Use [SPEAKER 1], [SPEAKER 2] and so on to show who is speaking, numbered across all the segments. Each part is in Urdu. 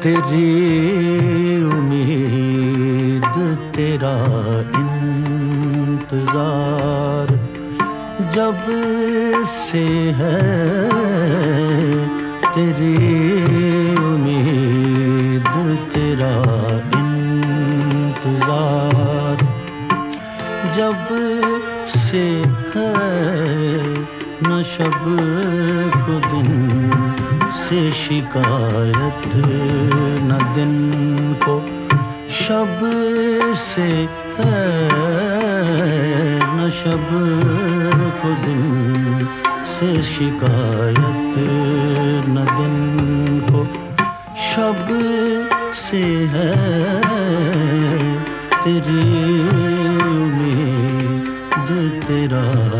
[SPEAKER 1] تیری امید، تیرا انتظار۔ جب سے ہے تیری امید، تیرا انتظار۔ جب سے ہے نہ شب کو دن سے شکایت نہ دن کو، شب سے ہے نہ شب کو دن سے شکایت نہ دن کو، شب سے ہے تیری امید تیرا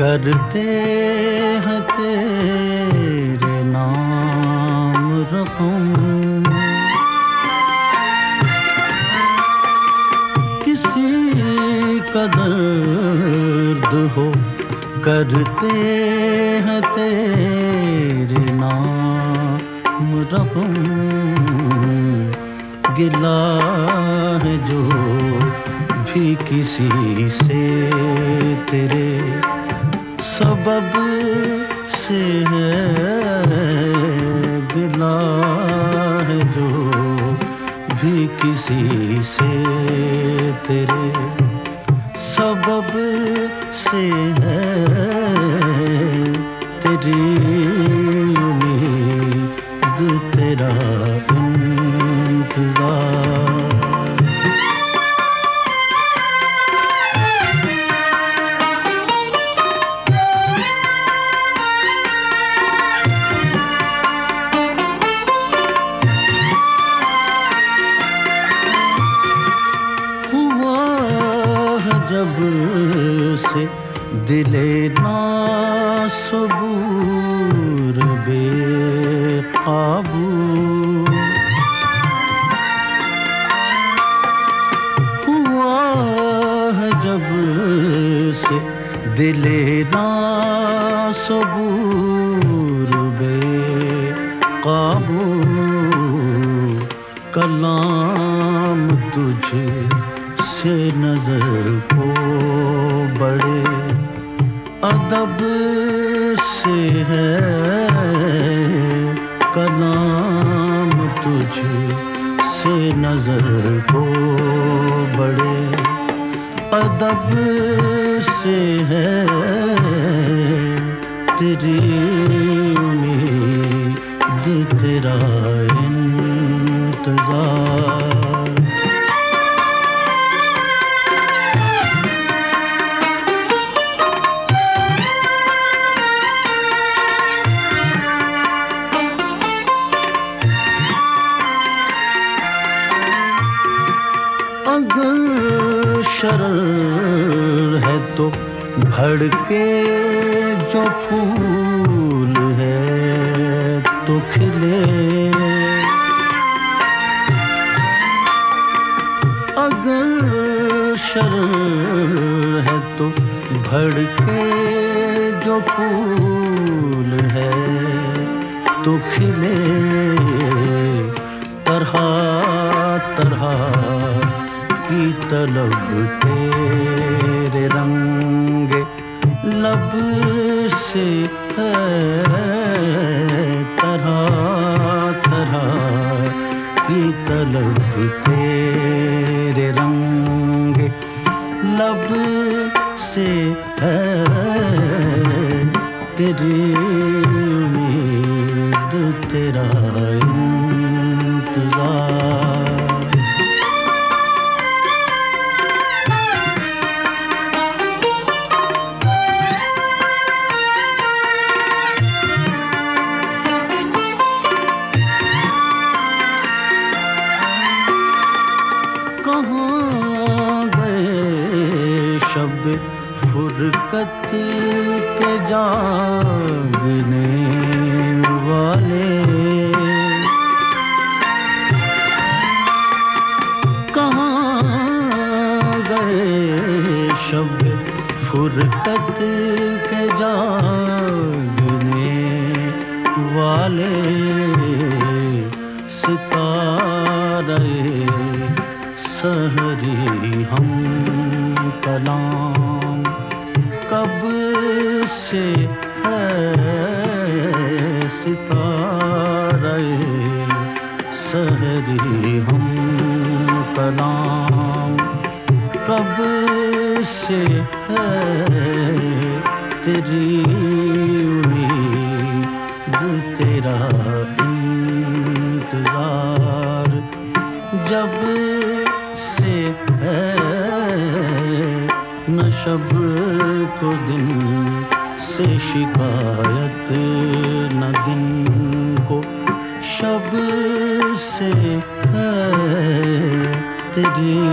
[SPEAKER 1] کرتے ہیں تیرے نام رقم۔ کسی کا ہو، کرتے ہیں تیرے نام رقم۔ گلا ہے جو بھی کسی سے تیرے سبب سے ہے بنا ہے جو بھی کسی دل ناصبور بے قابو ہوا ہے جب سے دل ناصبور بے قابو کلام تجھ سے نظر کو بڑے ادب سے ہے کلام تجھ سے نظر کو بڑے۔ ادب سے ہے تیری امید، تیرا انتظار۔ اگر شرر ہے تو بھڑکے جو پھول ہے تو کھلے۔ اگر شرر ہے تو بھڑکے جو پھول ہے تو کھلے۔ طرح طرح طلب تیرے رنگ لب سے طرح طرح کی طلب تیرے رنگ لب سے ہے کہاں گئے شب فرقت کے جاگنے والے۔ کہاں گئے شب فرقت کے جاگنے والے؟ ستارے سہری ہم کلام کب سے ہے ستارے سہری ہم کلام کب سے ہے تیری ہے نہ شب کو دن سے شکایت نہ دن کو شب سے ہے تیری